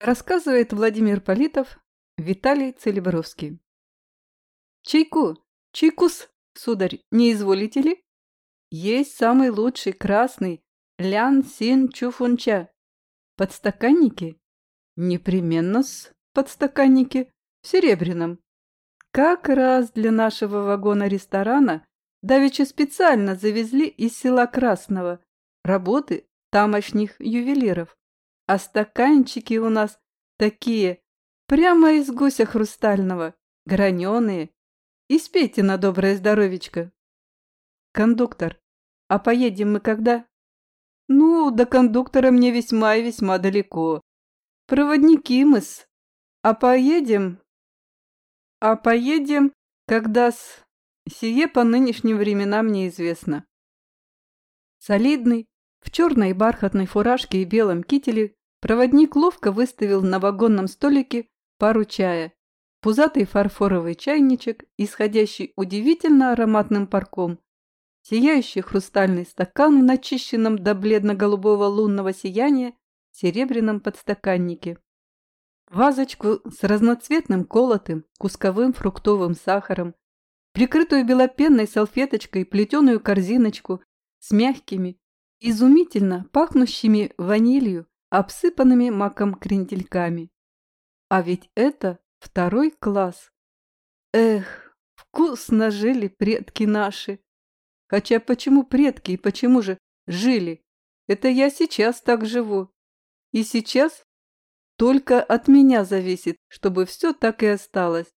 Рассказывает Владимир Политов, Виталий Целебровский. Чайку, чайкус, сударь, не изволите ли? Есть самый лучший красный лян син чуфунча. Подстаканники? Непременно с подстаканники в серебряном. Как раз для нашего вагона-ресторана давеча специально завезли из села Красного работы тамошних ювелиров. А стаканчики у нас такие, прямо из гуся хрустального, граненые. И спейте на доброе здоровечко. Кондуктор, а поедем мы когда? Ну, до кондуктора мне весьма и весьма далеко. Проводники мы-с. А поедем? А поедем, когда с... Сие по нынешним временам неизвестно. Солидный, в черной бархатной фуражке и белом кителе проводник ловко выставил на вагонном столике пару чая, пузатый фарфоровый чайничек, исходящий удивительно ароматным парком, сияющий хрустальный стакан в начищенном до бледно-голубого лунного сияния серебряном подстаканнике, вазочку с разноцветным колотым кусковым фруктовым сахаром, прикрытую белопенной салфеточкой плетеную корзиночку с мягкими, изумительно пахнущими ванилью, обсыпанными маком крендельками. А ведь это второй класс. Эх, вкусно жили предки наши. Хотя почему предки и почему же жили? Это я сейчас так живу. И сейчас только от меня зависит, чтобы все так и осталось.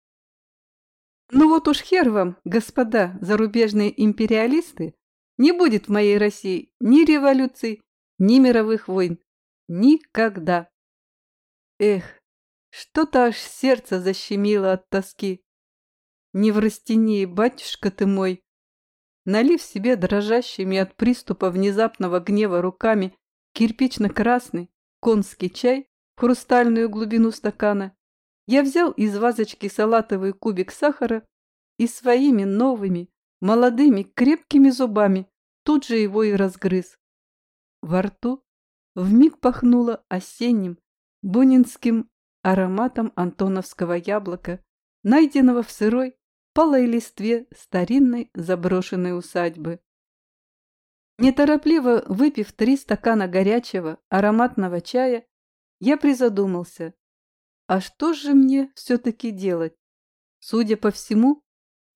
Ну вот уж хер вам, господа зарубежные империалисты, не будет в моей России ни революций, ни мировых войн. Никогда. Эх, что-то аж сердце защемило от тоски. Не в растении, батюшка ты мой. Налив себе дрожащими от приступа внезапного гнева руками кирпично-красный конский чай в хрустальную глубину стакана, я взял из вазочки салатовый кубик сахара и своими новыми, молодыми, крепкими зубами тут же его и разгрыз. Во рту вмиг пахнуло осенним, бунинским ароматом антоновского яблока, найденного в сырой, палой листве старинной заброшенной усадьбы. Неторопливо выпив три стакана горячего ароматного чая, я призадумался, а что же мне все-таки делать? Судя по всему,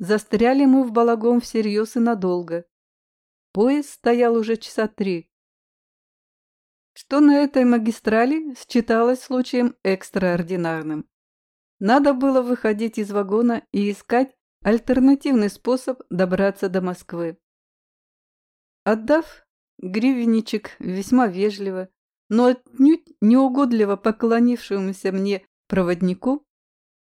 застряли мы в балагом всерьез и надолго. Поезд стоял уже часа три. Что на этой магистрали считалось случаем экстраординарным. Надо было выходить из вагона и искать альтернативный способ добраться до Москвы. Отдав гривенничек весьма вежливо, но отнюдь неугодливо поклонившемуся мне проводнику,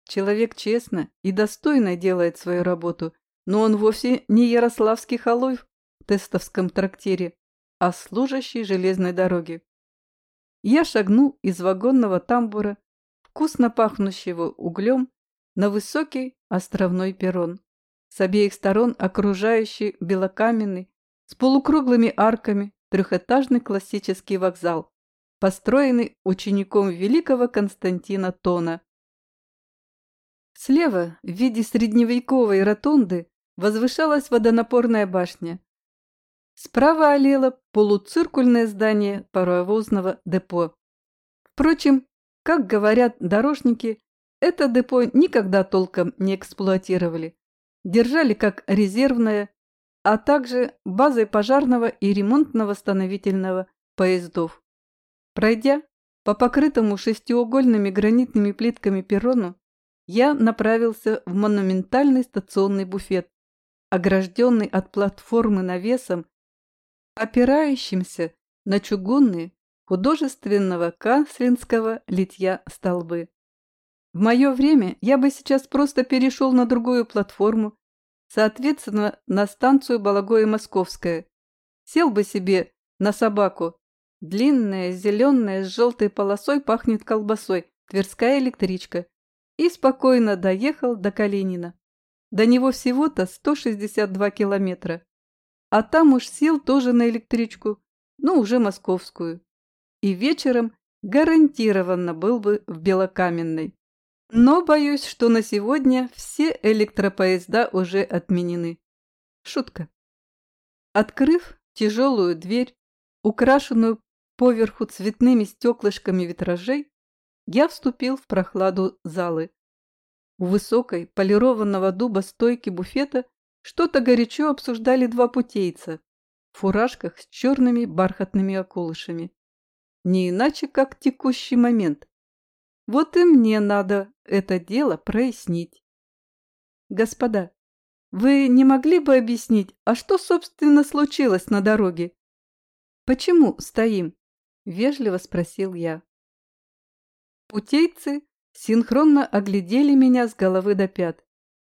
человек честно и достойно делает свою работу, но он вовсе не ярославский халуй тестовском трактире, а служащей железной дороги. Я шагнул из вагонного тамбура, вкусно пахнущего углем, на высокий островной перрон, с обеих сторон окружающий белокаменный, с полукруглыми арками, трехэтажный классический вокзал, построенный учеником великого Константина Тона. Слева, в виде средневековой ротонды, возвышалась водонапорная башня, Справа олело полуциркульное здание паровозного депо. Впрочем, как говорят дорожники, это депо никогда толком не эксплуатировали. Держали как резервное, а также базой пожарного и ремонтно-восстановительного поездов. Пройдя по покрытому шестиугольными гранитными плитками перрону, я направился в монументальный стационный буфет, огражденный от платформы навесом опирающимся на чугунные художественного канцлинского литья столбы. В мое время я бы сейчас просто перешел на другую платформу, соответственно, на станцию Балагое Московская. Сел бы себе на собаку. Длинная, зеленая, с желтой полосой пахнет колбасой, тверская электричка. И спокойно доехал до Калинина. До него всего-то 162 километра. А там уж сел тоже на электричку, но уже московскую. И вечером гарантированно был бы в Белокаменной. Но боюсь, что на сегодня все электропоезда уже отменены. Шутка. Открыв тяжелую дверь, украшенную поверху цветными стеклышками витражей, я вступил в прохладу залы. У высокой полированного дуба стойки буфета что-то горячо обсуждали два путейца в фуражках с черными бархатными околышами. Не иначе, как текущий момент. Вот и мне надо это дело прояснить. Господа, вы не могли бы объяснить, а что, собственно, случилось на дороге? Почему стоим? Вежливо спросил я. Путейцы синхронно оглядели меня с головы до пят.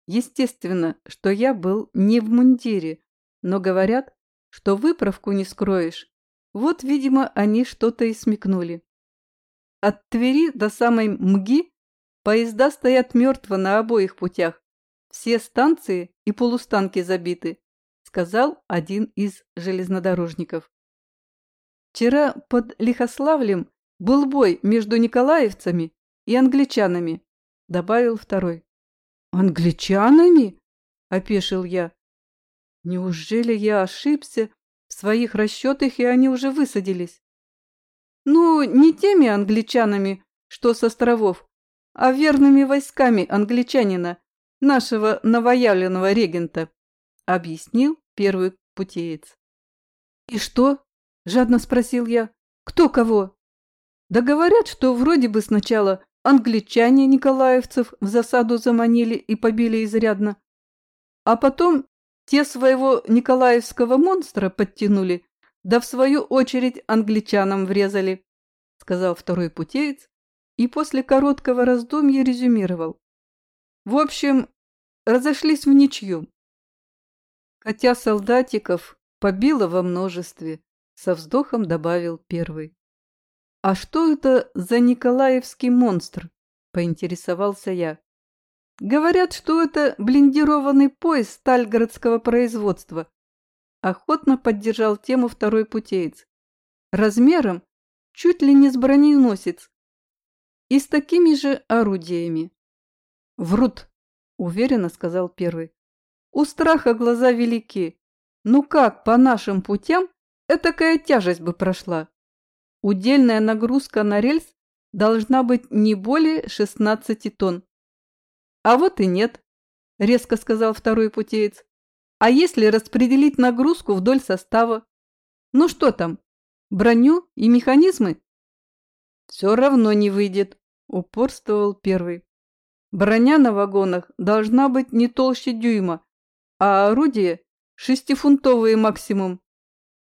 Естественно, что я был не в мундире, но говорят, что выправку не скроешь. Вот, видимо, они что-то и смекнули. От Твери до самой Мги поезда стоят мертво на обоих путях. Все станции и полустанки забиты, сказал один из железнодорожников. Вчера под Лихославлем был бой между николаевцами и англичанами, добавил второй. Англичанами? опешил я. Неужели я ошибся в своих расчетах, и они уже высадились? Ну, не теми англичанами, что с островов, а верными войсками англичанина, нашего новоявленного регента, объяснил первый путеец. И что? Жадно спросил я. Кто кого? Да говорят, что вроде бы сначала англичане николаевцев в засаду заманили и побили изрядно, а потом те своего николаевского монстра подтянули, да в свою очередь англичанам врезали, сказал второй путеец и после короткого раздумья резюмировал. В общем, разошлись в ничью. Хотя солдатиков побило во множестве, со вздохом добавил первый. «А что это за николаевский монстр?» – поинтересовался я. «Говорят, что это блиндированный пояс стальгородского производства». Охотно поддержал тему второй путеец. Размером чуть ли не с броненосец. И с такими же орудиями. «Врут», – уверенно сказал первый. «У страха глаза велики. Ну как по нашим путям Этакая тяжесть бы прошла. Удельная нагрузка на рельс должна быть не более 16 тонн. А вот и нет, резко сказал второй путеец. А если распределить нагрузку вдоль состава? Ну что там, броню и механизмы? Все равно не выйдет, упорствовал первый. Броня на вагонах должна быть не толще дюйма, а орудия шестифунтовые максимум.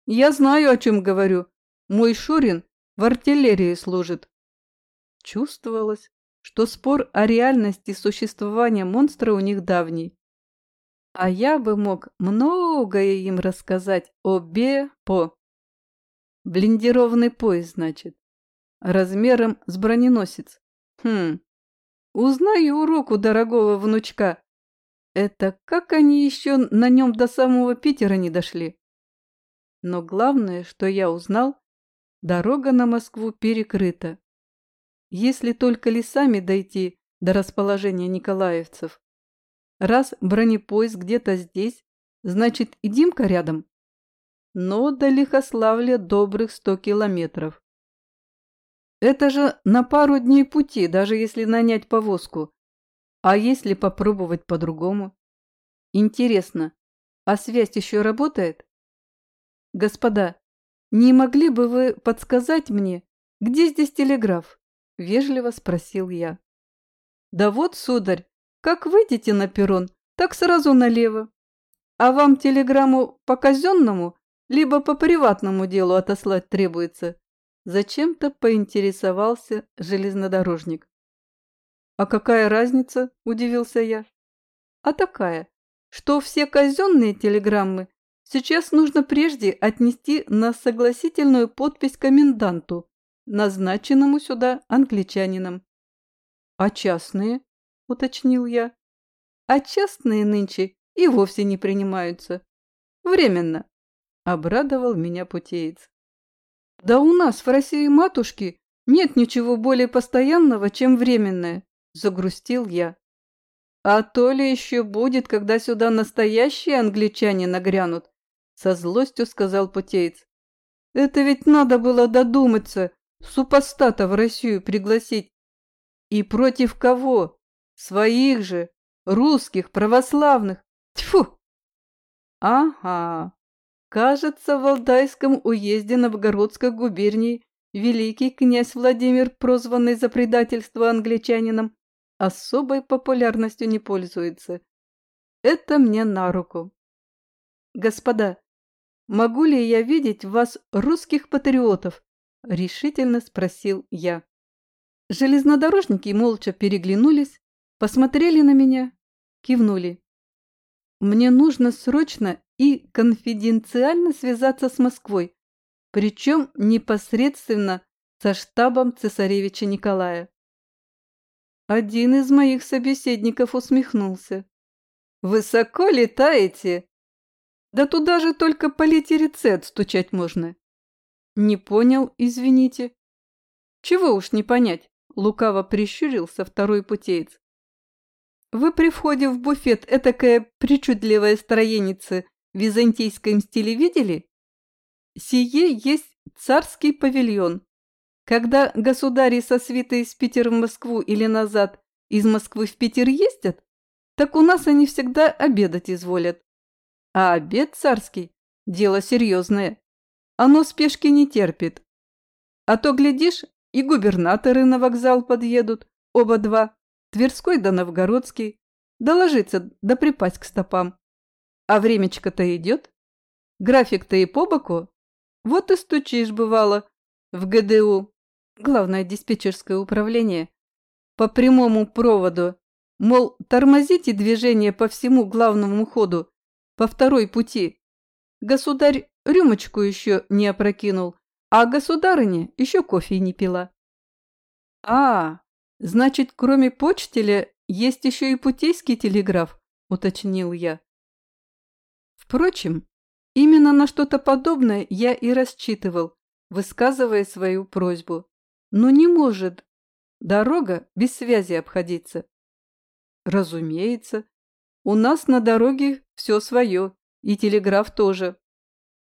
Я знаю, о чем говорю. Мой Шурин в артиллерии служит. Чувствовалось, что спор о реальности существования монстра у них давний. А я бы мог многое им рассказать о Бе-По. Блиндированный поезд, значит. Размером с броненосец. Хм, узнаю урок у дорогого внучка. Это как они еще на нем до самого Питера не дошли? Но главное, что я узнал, дорога на Москву перекрыта. Если только лесами дойти до расположения николаевцев. Раз бронепоезд где-то здесь, значит и Димка рядом. Но до Лихославля добрых сто километров. Это же на пару дней пути, даже если нанять повозку. А если попробовать по-другому? Интересно, а связь еще работает? «Господа, не могли бы вы подсказать мне, где здесь телеграф?» – вежливо спросил я. «Да вот, сударь, как выйдете на перрон, так сразу налево. А вам телеграмму по казенному, либо по приватному делу отослать требуется?» Зачем-то поинтересовался железнодорожник. «А какая разница?» – удивился я. «А такая, что все казенные телеграммы Сейчас нужно прежде отнести на согласительную подпись коменданту, назначенному сюда англичанином. «А частные?» – уточнил я. «А частные нынче и вовсе не принимаются. Временно», – обрадовал меня путеец. «Да у нас в России матушки нет ничего более постоянного, чем временное, загрустил я. А то ли еще будет, когда сюда настоящие англичане нагрянут, со злостью сказал путеец. Это ведь надо было додуматься, супостата в Россию пригласить. И против кого? Своих же, русских, православных. Тьфу! Ага, кажется, в Валдайском уезде Новгородской губернии великий князь Владимир, прозванный за предательство англичанином, особой популярностью не пользуется. Это мне на руку. Господа, могу ли я видеть в вас русских патриотов? Решительно спросил я. Железнодорожники молча переглянулись, посмотрели на меня, кивнули. Мне нужно срочно и конфиденциально связаться с Москвой, причем непосредственно со штабом цесаревича Николая. Один из моих собеседников усмехнулся. «Высоко летаете? Да туда же только по литерице стучать можно». «Не понял, извините». «Чего уж не понять?» – лукаво прищурился второй путеец. Вы при входе в буфет этакое причудливое строенице в византийском стиле видели? Сие есть царский павильон. Когда государи со свитой из Питера в Москву или назад из Москвы в Питер ездят, так у нас они всегда обедать изволят. А обед царский – дело серьезное. Оно спешки не терпит. А то, глядишь, и губернаторы на вокзал подъедут, оба два, Тверской да Новгородский, доложиться да припасть к стопам. А времечко-то идет, график-то и по боку. Вот и стучишь, бывало, в ГДУ, главное диспетчерское управление, по прямому проводу, мол, тормозите движение по всему главному ходу, по второй пути. Государь рюмочку еще не опрокинул, а государыня еще кофе не пила. А, «Значит, кроме почтеля есть еще и путейский телеграф», – уточнил я. Впрочем, именно на что-то подобное я и рассчитывал, высказывая свою просьбу. Но не может дорога без связи обходиться. Разумеется, у нас на дороге все свое, и телеграф тоже.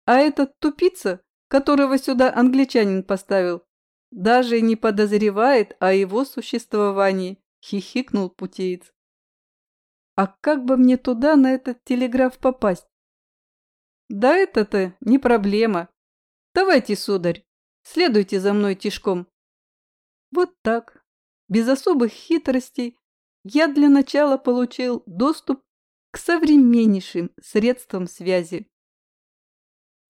А этот тупица, которого сюда англичанин поставил, даже не подозревает о его существовании, хихикнул путеец. А как бы мне туда на этот телеграф попасть? Да это-то не проблема. Давайте, сударь, следуйте за мной тишком. Вот так, без особых хитростей, я для начала получил доступ к современнейшим средствам связи.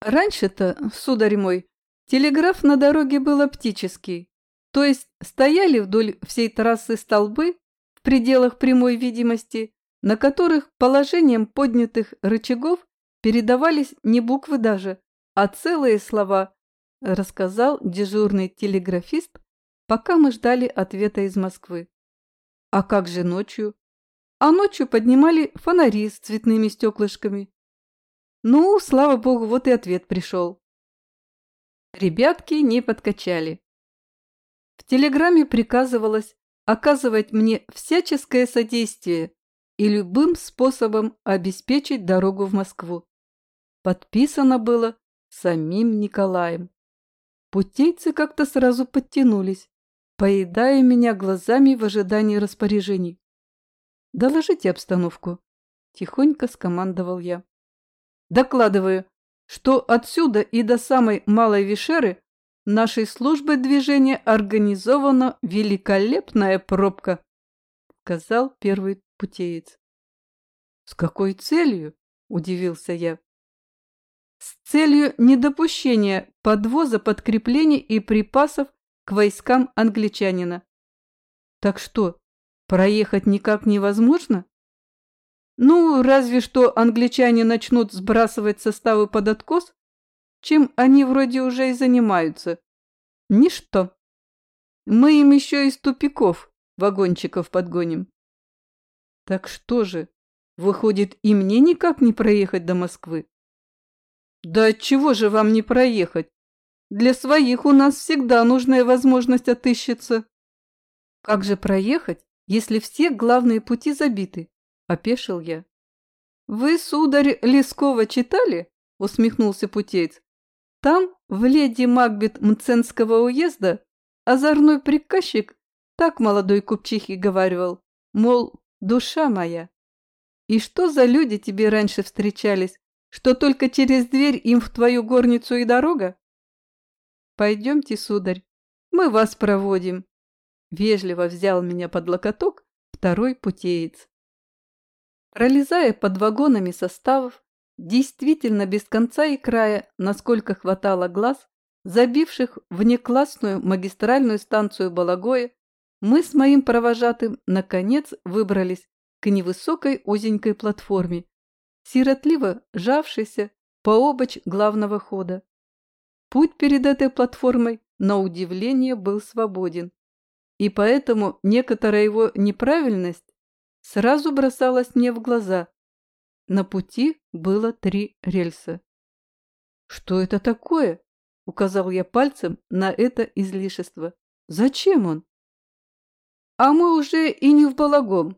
Раньше-то, сударь мой, Телеграф на дороге был оптический, то есть стояли вдоль всей трассы столбы в пределах прямой видимости, на которых положением поднятых рычагов передавались не буквы даже, а целые слова, рассказал дежурный телеграфист, пока мы ждали ответа из Москвы. А как же ночью? А ночью поднимали фонари с цветными стеклышками. Ну, слава богу, вот и ответ пришел. Ребятки не подкачали. В телеграмме приказывалось оказывать мне всяческое содействие и любым способом обеспечить дорогу в Москву. Подписано было самим Николаем. Путейцы как-то сразу подтянулись, поедая меня глазами в ожидании распоряжений. «Доложите обстановку», – тихонько скомандовал я. «Докладываю, что отсюда и до самой Малой Вишеры нашей службы движения организована великолепная пробка, сказал первый путеец. С какой целью? Удивился я. С целью недопущения подвоза подкреплений и припасов к войскам англичанина. Так что, проехать никак невозможно? Ну, разве что англичане начнут сбрасывать составы под откос, чем они вроде уже и занимаются. Ничто. Мы им еще из тупиков вагончиков подгоним. Так что же, выходит, и мне никак не проехать до Москвы? Да чего же вам не проехать? Для своих у нас всегда нужная возможность отыщется. Как же проехать, если все главные пути забиты? Опешил я. Вы, сударь Лескова, читали? Усмехнулся путеец. Там, в леди Макбет Мценского уезда, озорной приказчик так молодой купчихе говаривал, мол, душа моя. И что за люди тебе раньше встречались, что только через дверь им в твою горницу и дорога? Пойдемте, сударь, мы вас проводим. Вежливо взял меня под локоток второй путеец. Пролезая под вагонами составов, действительно без конца и края, насколько хватало глаз, забивших внеклассную магистральную станцию Балагоя, мы с моим провожатым наконец выбрались к невысокой узенькой платформе, сиротливо жавшейся по обочь главного хода. Путь перед этой платформой, на удивление, был свободен, и поэтому некоторая его неправильность сразу бросалась мне в глаза. На пути было три рельса. «Что это такое?» – указал я пальцем на это излишество. «Зачем он?» «А мы уже и не в Балагом,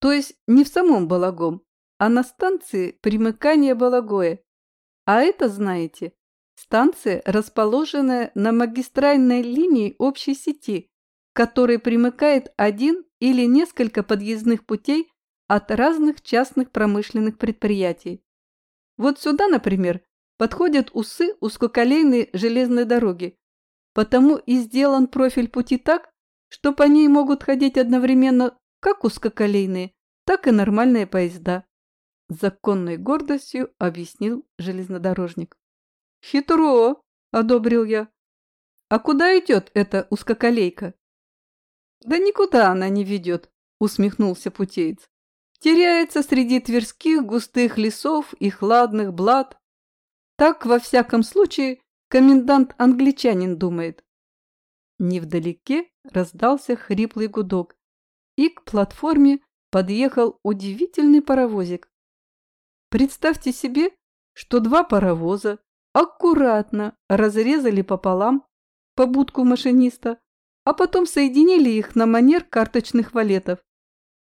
то есть не в самом Балагом, а на станции примыкания Балагоя. А это, знаете, станция, расположенная на магистральной линии общей сети, которой примыкает один или несколько подъездных путей от разных частных промышленных предприятий. Вот сюда, например, подходят усы узкоколейной железной дороги, потому и сделан профиль пути так, что по ней могут ходить одновременно как узкоколейные, так и нормальные поезда. Законной гордостью объяснил железнодорожник. «Хитро!» – одобрил я. «А куда идет эта узкоколейка?» «Да никуда она не ведет», – усмехнулся путеец. «Теряется среди тверских густых лесов и хладных блат. Так, во всяком случае, комендант-англичанин думает». Невдалеке раздался хриплый гудок, и к платформе подъехал удивительный паровозик. Представьте себе, что два паровоза аккуратно разрезали пополам побудку машиниста, а потом соединили их на манер карточных валетов.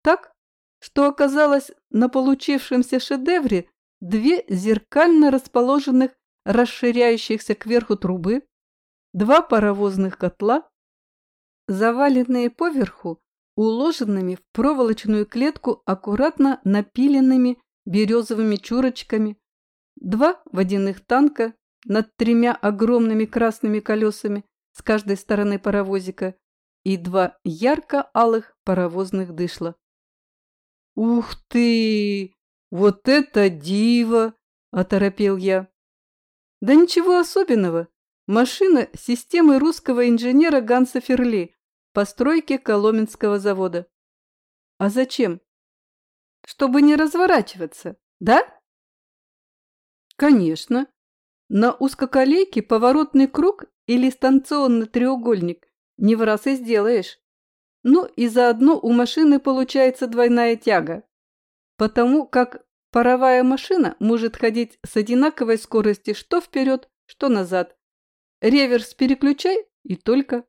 Так, что оказалось на получившемся шедевре две зеркально расположенных расширяющихся кверху трубы, два паровозных котла, заваленные поверху уложенными в проволочную клетку аккуратно напиленными березовыми чурочками, два водяных танка над тремя огромными красными колесами с каждой стороны паровозика и два ярко-алых паровозных дышла. «Ух ты! Вот это диво!» – оторопел я. «Да ничего особенного. Машина системы русского инженера Ганса Ферли, постройки Коломенского завода». «А зачем?» «Чтобы не разворачиваться, да?» «Конечно. На узкоколейке поворотный круг или станционный треугольник не в раз и сделаешь. Ну и заодно у машины получается двойная тяга, потому как паровая машина может ходить с одинаковой скоростью что вперед, что назад. Реверс переключай и только.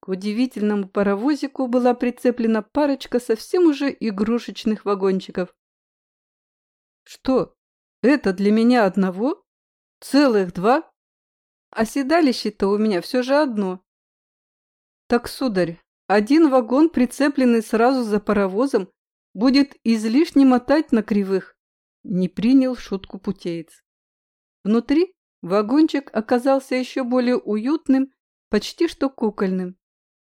К удивительному паровозику была прицеплена парочка совсем уже игрушечных вагончиков. Что, это для меня одного? Целых два? А седалище-то у меня все же одно. Так, сударь, один вагон, прицепленный сразу за паровозом, будет излишне мотать на кривых. Не принял шутку путеец. Внутри вагончик оказался еще более уютным, почти что кукольным.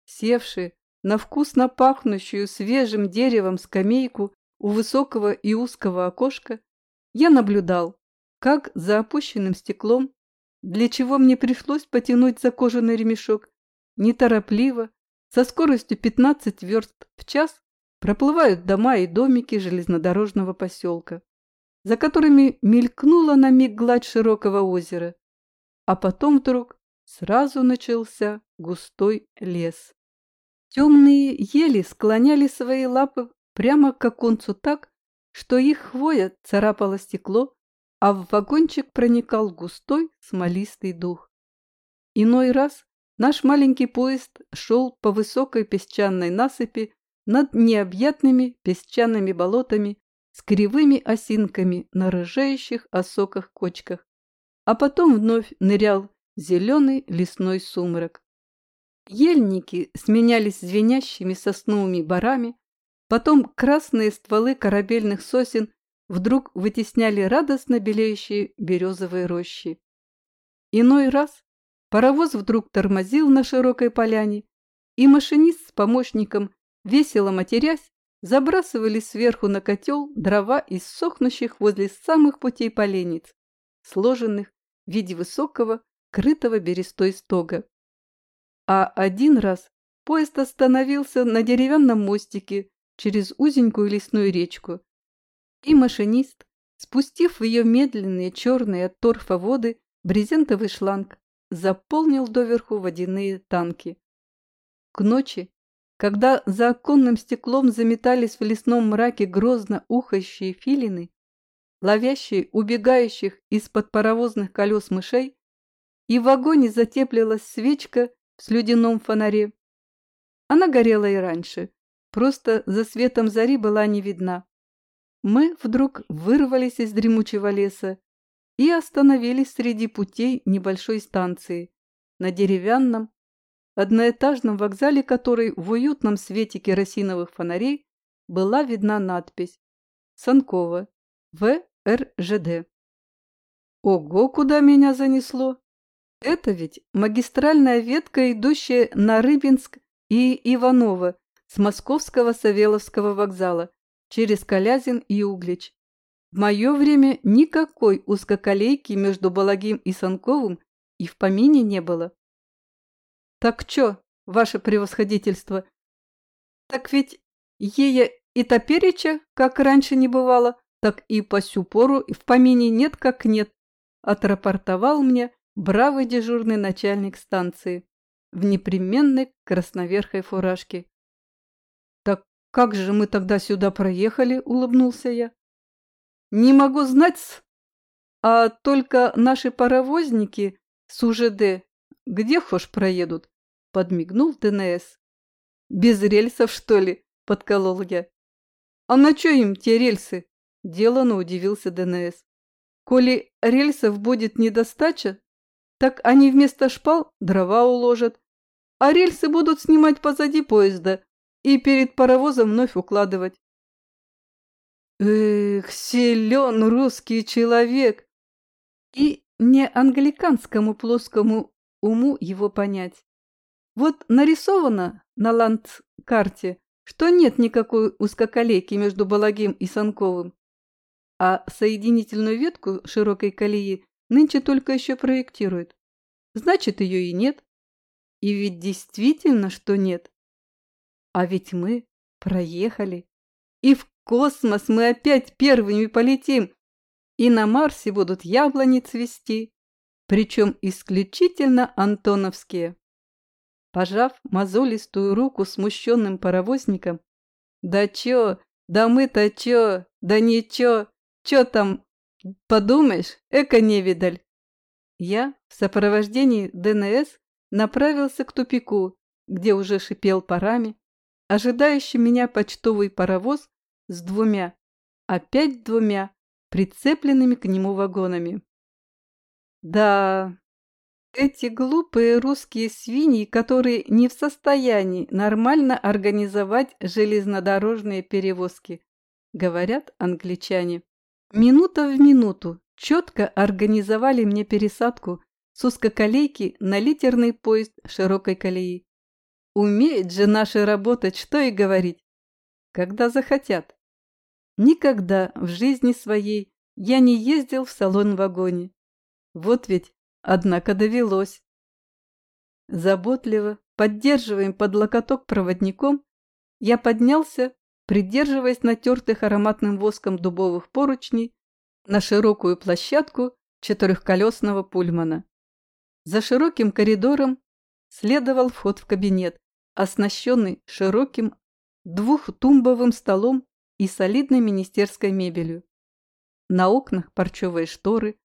Севший на вкусно пахнущую свежим деревом скамейку у высокого и узкого окошка, я наблюдал, как за опущенным стеклом, для чего мне пришлось потянуть за кожаный ремешок, неторопливо, со скоростью 15 верст в час, проплывают дома и домики железнодорожного поселка, за которыми мелькнула на миг гладь широкого озера, а потом вдруг сразу начался густой лес. Темные ели склоняли свои лапы прямо к оконцу так, что их хвоя царапала стекло, а в вагончик проникал густой смолистый дух. Иной раз наш маленький поезд шел по высокой песчаной насыпи над необъятными песчаными болотами с кривыми осинками на рыжающих осоках кочках, а потом вновь нырял зеленый лесной сумрак. Ельники сменялись звенящими сосновыми барами, потом красные стволы корабельных сосен вдруг вытесняли радостно белеющие березовые рощи. Иной раз паровоз вдруг тормозил на широкой поляне, и машинист с помощником, весело матерясь, забрасывали сверху на котел дрова из сохнущих возле самых путей поленниц, сложенных в виде высокого, крытого берестой стога. А один раз поезд остановился на деревянном мостике через узенькую лесную речку, и машинист, спустив в ее медленные черные от торфа воды брезентовый шланг, заполнил доверху водяные танки. К ночи когда за оконным стеклом заметались в лесном мраке грозно ухающие филины, ловящие убегающих из-под паровозных колес мышей, и в вагоне затеплилась свечка в слюдяном фонаре. Она горела и раньше, просто за светом зари была не видна. Мы вдруг вырвались из дремучего леса и остановились среди путей небольшой станции на деревянном, одноэтажном вокзале которой в уютном свете керосиновых фонарей была видна надпись «Санкова, ВРЖД». Ого, куда меня занесло! Это ведь магистральная ветка, идущая на Рыбинск и Иваново с московского Савеловского вокзала через Калязин и Углич. В мое время никакой узкоколейки между Балагим и Санковым и в помине не было. «Так чё, ваше превосходительство? Так ведь ея и топереча, как раньше не бывало, так и по сю пору в помине нет как нет», отрапортовал мне бравый дежурный начальник станции в непременной красноверхой фуражке. «Так как же мы тогда сюда проехали?» – улыбнулся я. «Не могу знать, а только наши паровозники с УЖД где хошь проедут, подмигнул ДНС. «Без рельсов, что ли?» – подколол я. «А на чё им те рельсы?» – делано удивился ДНС. «Коли рельсов будет недостача, так они вместо шпал дрова уложат, а рельсы будут снимать позади поезда и перед паровозом вновь укладывать». Эх, силен русский человек! И не англиканскому плоскому уму его понять. Вот нарисовано на ландкарте, что нет никакой узкоколейки между Балагим и Санковым, а соединительную ветку широкой колеи нынче только еще проектируют. Значит, ее и нет. И ведь действительно, что нет. А ведь мы проехали. И в космос мы опять первыми полетим. И на Марсе будут яблони цвести. Причем исключительно антоновские. Пожав мозолистую руку смущенным паровозником, «Да чё? Да мы-то чё? Да ничего! Чё там? Подумаешь, эко-невидаль!» Я в сопровождении ДНС направился к тупику, где уже шипел парами, ожидающий меня почтовый паровоз с двумя, опять двумя, прицепленными к нему вагонами. Да, эти глупые русские свиньи, которые не в состоянии нормально организовать железнодорожные перевозки, говорят англичане. Минута в минуту четко организовали мне пересадку с узкоколейки на литерный поезд широкой колеи. Умеют же наши работать, что и говорить, когда захотят. Никогда в жизни своей я не ездил в салон-вагоне. Вот ведь Однако довелось. Заботливо, поддерживаем под локоток проводником, я поднялся, придерживаясь натертых ароматным воском дубовых поручней, на широкую площадку четырехколесного пульмана. За широким коридором следовал вход в кабинет, оснащенный широким двухтумбовым столом и солидной министерской мебелью. На окнах парчевые шторы,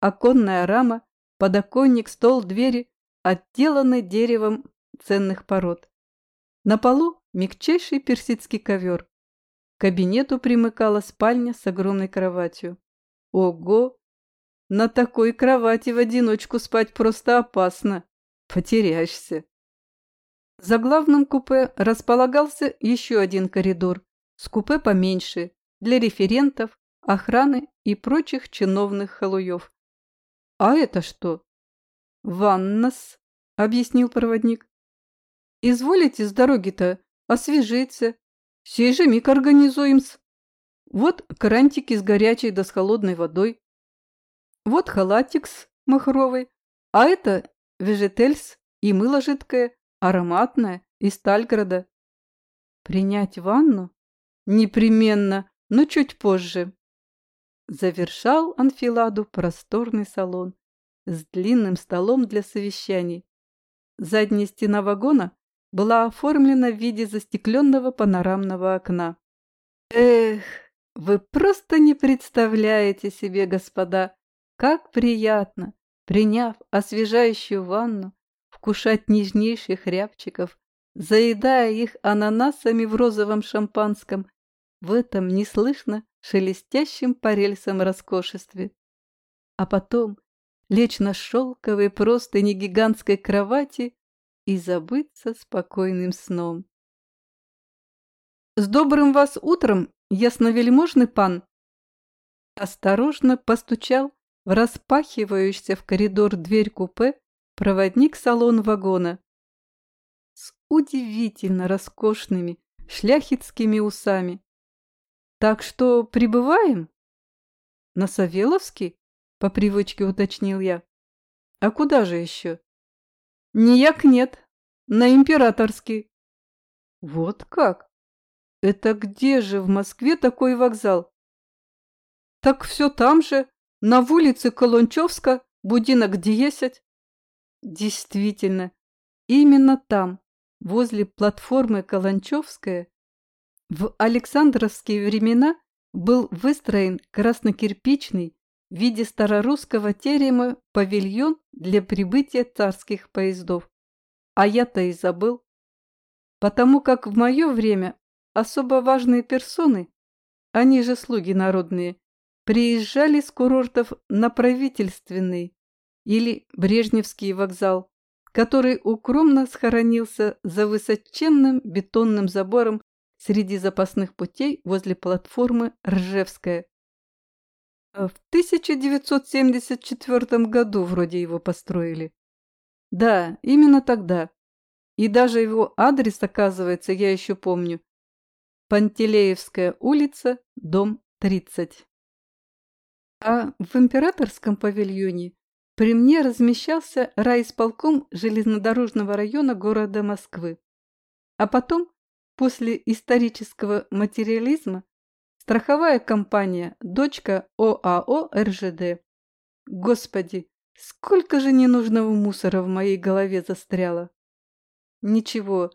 оконная рама Подоконник, стол, двери отделаны деревом ценных пород. На полу мягчайший персидский ковер. К кабинету примыкала спальня с огромной кроватью. Ого! На такой кровати в одиночку спать просто опасно. Потеряешься. За главным купе располагался еще один коридор с купе поменьше для референтов, охраны и прочих чиновных халуев. «А это что?» «Ваннас», — объяснил проводник. «Изволите с дороги-то освежиться. Сей же миг организуем-с. Вот крантики с горячей да с холодной водой. Вот халатикс махровый, а это вежетельс и мыло жидкое, ароматное, из Тальграда. Принять ванну? Непременно, но чуть позже. Завершал анфиладу просторный салон с длинным столом для совещаний. Задняя стена вагона была оформлена в виде застекленного панорамного окна. Эх, вы просто не представляете себе, господа, как приятно, приняв освежающую ванну, вкушать нежнейших рябчиков, заедая их ананасами в розовом шампанском, в этом неслышно шелестящем по рельсам роскошестве. А потом лечь на шелковой простыни гигантской кровати и забыться спокойным сном. «С добрым вас утром, ясновельможный пан!» Осторожно постучал в распахивающийся в коридор дверь купе проводник салон вагона с удивительно роскошными шляхетскими усами. «Так что прибываем?» «На Савеловский?» — по привычке уточнил я. «А куда же еще?» «Нияк нет, на Императорский». «Вот как? Это где же в Москве такой вокзал?» «Так все там же, на улице Колончевска, будинок 10. Действительно, именно там, возле платформы Каланчевская, в Александровские времена был выстроен краснокирпичный в виде старорусского терема павильон для прибытия царских поездов. А я-то и забыл. Потому как в мое время особо важные персоны, они же слуги народные, приезжали с курортов на правительственный или Брежневский вокзал, который укромно схоронился за высоченным бетонным забором среди запасных путей возле платформы Ржевская. В 1974 году вроде его построили. Да, именно тогда. И даже его адрес, оказывается, я еще помню. Пантелеевская улица, дом 30. А в императорском павильоне при мне размещался райисполком железнодорожного района города Москвы. А потом, после исторического материализма, страховая компания «Дочка ОАО РЖД». Господи, сколько же ненужного мусора в моей голове застряло. Ничего,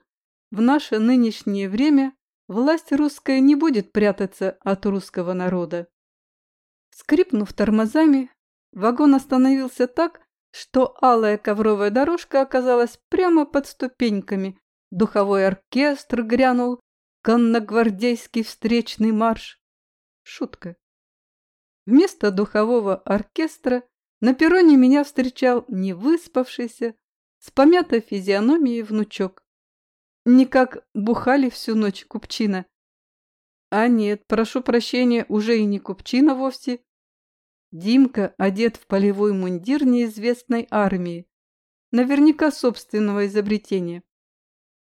в наше нынешнее время власть русская не будет прятаться от русского народа. Скрипнув тормозами, вагон остановился так, что алая ковровая дорожка оказалась прямо под ступеньками. Духовой оркестр грянул конногвардейский встречный марш. Шутка. Вместо духового оркестра на перроне меня встречал невыспавшийся, с помятой физиономией внучок. Никак бухали всю ночь купчина. А нет, прошу прощения, уже и не купчина вовсе, Димка одет в полевой мундир неизвестной армии, наверняка собственного изобретения.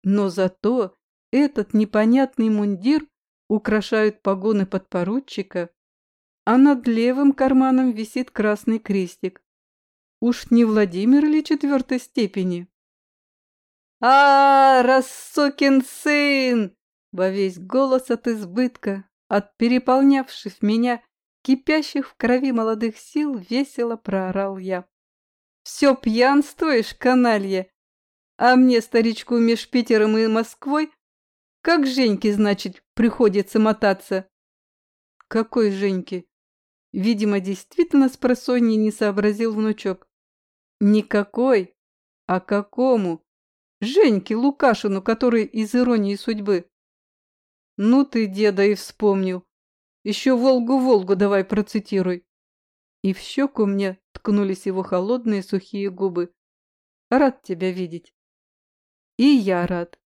Но зато этот непонятный мундир украшают погоны подпоручика, а над левым карманом висит красный крестик. Уж не Владимир ли четвертой степени? а, рассукин сын!» Во весь голос от избытка, от переполнявших меня кипящих в крови молодых сил, весело проорал я. «Все пьянствуешь, каналья? А мне, старичку, меж Питером и Москвой, как Женьке, значит, приходится мотаться?» «Какой Женьке?» Видимо, действительно с просонья не сообразил внучок. «Никакой. А какому? Женьке Лукашину, который из иронии судьбы. Ну ты, деда, и вспомнил. Еще «Волгу-Волгу» давай процитируй. И в щеку мне ткнулись его холодные сухие губы. Рад тебя видеть. И я рад.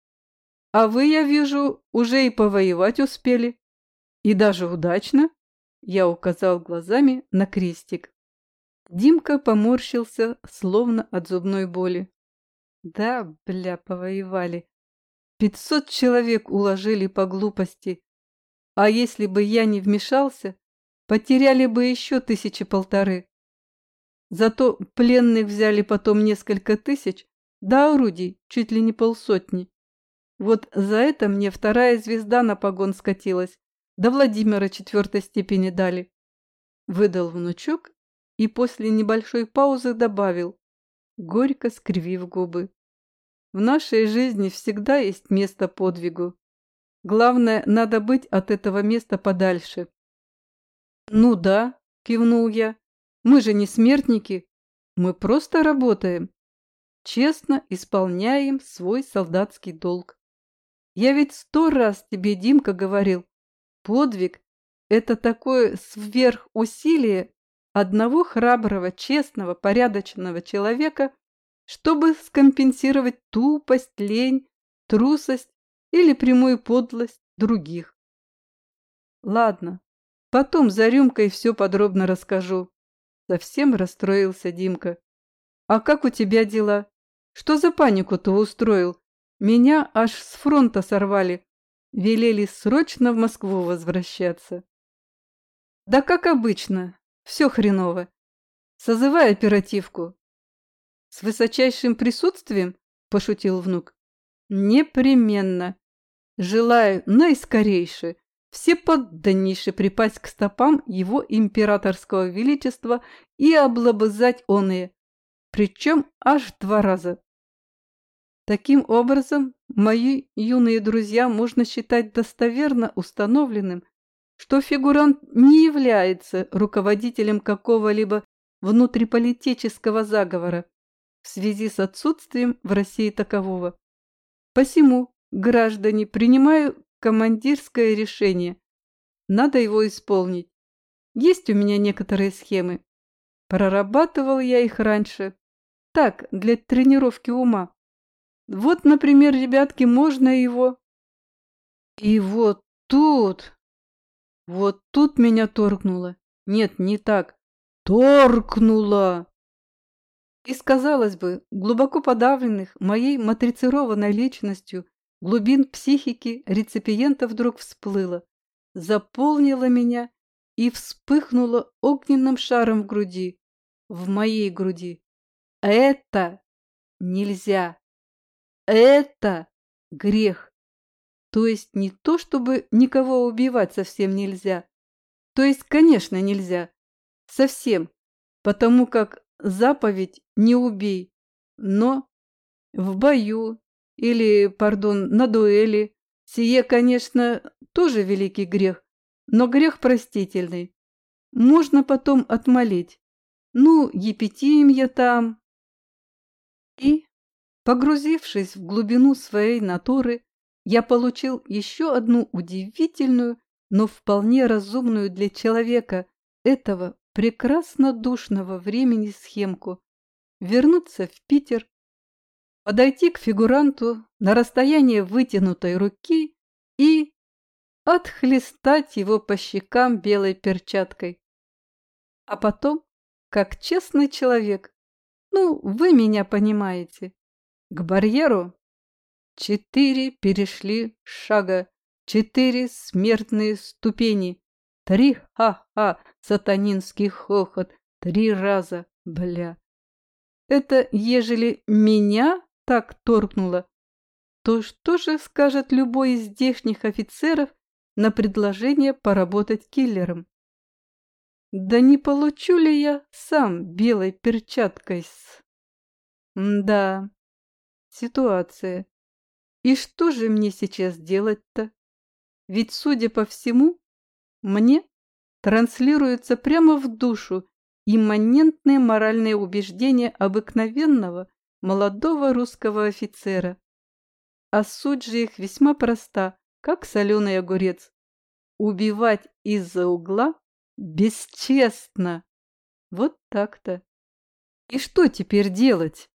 А вы, я вижу, уже и повоевать успели. И даже удачно. Я указал глазами на крестик. Димка поморщился, словно от зубной боли. Да, бля, повоевали. Пятьсот человек уложили по глупости. А если бы я не вмешался, потеряли бы еще тысячи полторы. Зато пленных взяли потом несколько тысяч, да орудий чуть ли не полсотни. Вот за это мне вторая звезда на погон скатилась, да Владимира четвертой степени дали. Выдал внучок и после небольшой паузы добавил, горько скривив губы. В нашей жизни всегда есть место подвигу. Главное, надо быть от этого места подальше. «Ну да», – кивнул я, – «мы же не смертники, мы просто работаем. Честно исполняем свой солдатский долг. Я ведь сто раз тебе, Димка, говорил, подвиг – это такое сверхусилие одного храброго, честного, порядочного человека, чтобы скомпенсировать тупость, лень, трусость или прямую подлость других. Ладно, потом за рюмкой все подробно расскажу. Совсем расстроился Димка. А как у тебя дела? Что за панику ты устроил? Меня аж с фронта сорвали. Велели срочно в Москву возвращаться. Да как обычно, все хреново. Созывай оперативку. С высочайшим присутствием? Пошутил внук. Непременно. Желаю наискорейше, все подданнейше припасть к стопам его императорского величества и облобызать оные, причем аж два раза. Таким образом, мои юные друзья можно считать достоверно установленным, что фигурант не является руководителем какого-либо внутриполитического заговора в связи с отсутствием в России такового. Посему, граждане, принимаю командирское решение. Надо его исполнить. Есть у меня некоторые схемы. Прорабатывал я их раньше. Так, для тренировки ума. Вот, например, ребятки, можно его... И вот тут... Вот тут меня торкнуло. Нет, не так. Торкнуло! Из, казалось бы, глубоко подавленных моей матрицированной личностью глубин психики реципиента вдруг всплыло, заполнило меня и вспыхнуло огненным шаром в груди, в моей груди. Это нельзя. Это грех. То есть не то, чтобы никого убивать совсем нельзя. То есть, конечно, нельзя. Совсем. Потому как заповедь «не убей», но в бою или, пардон, на дуэли сие, конечно, тоже великий грех, но грех простительный. Можно потом отмолить. Ну, епитимья там. И, погрузившись в глубину своей натуры, я получил еще одну удивительную, но вполне разумную для человека этого прекрасно душного времени схемку. Вернуться в Питер, подойти к фигуранту на расстояние вытянутой руки и отхлестать его по щекам белой перчаткой. А потом, как честный человек, ну, вы меня понимаете, к барьеру Четыре перешли шага, четыре смертные ступени. Три ха-ха, сатанинский хохот, три раза, бля. Это ежели меня так торкнуло, то что же скажет любой из здешних офицеров на предложение поработать киллером? Да не получу ли я сам белой перчаткой с... Да, ситуация. И что же мне сейчас делать-то? Ведь, судя по всему, мне транслируется прямо в душу имманентные моральные убеждения обыкновенного, молодого русского офицера. А суть же их весьма проста, как соленый огурец. Убивать из-за угла бесчестно. Вот так-то. И что теперь делать?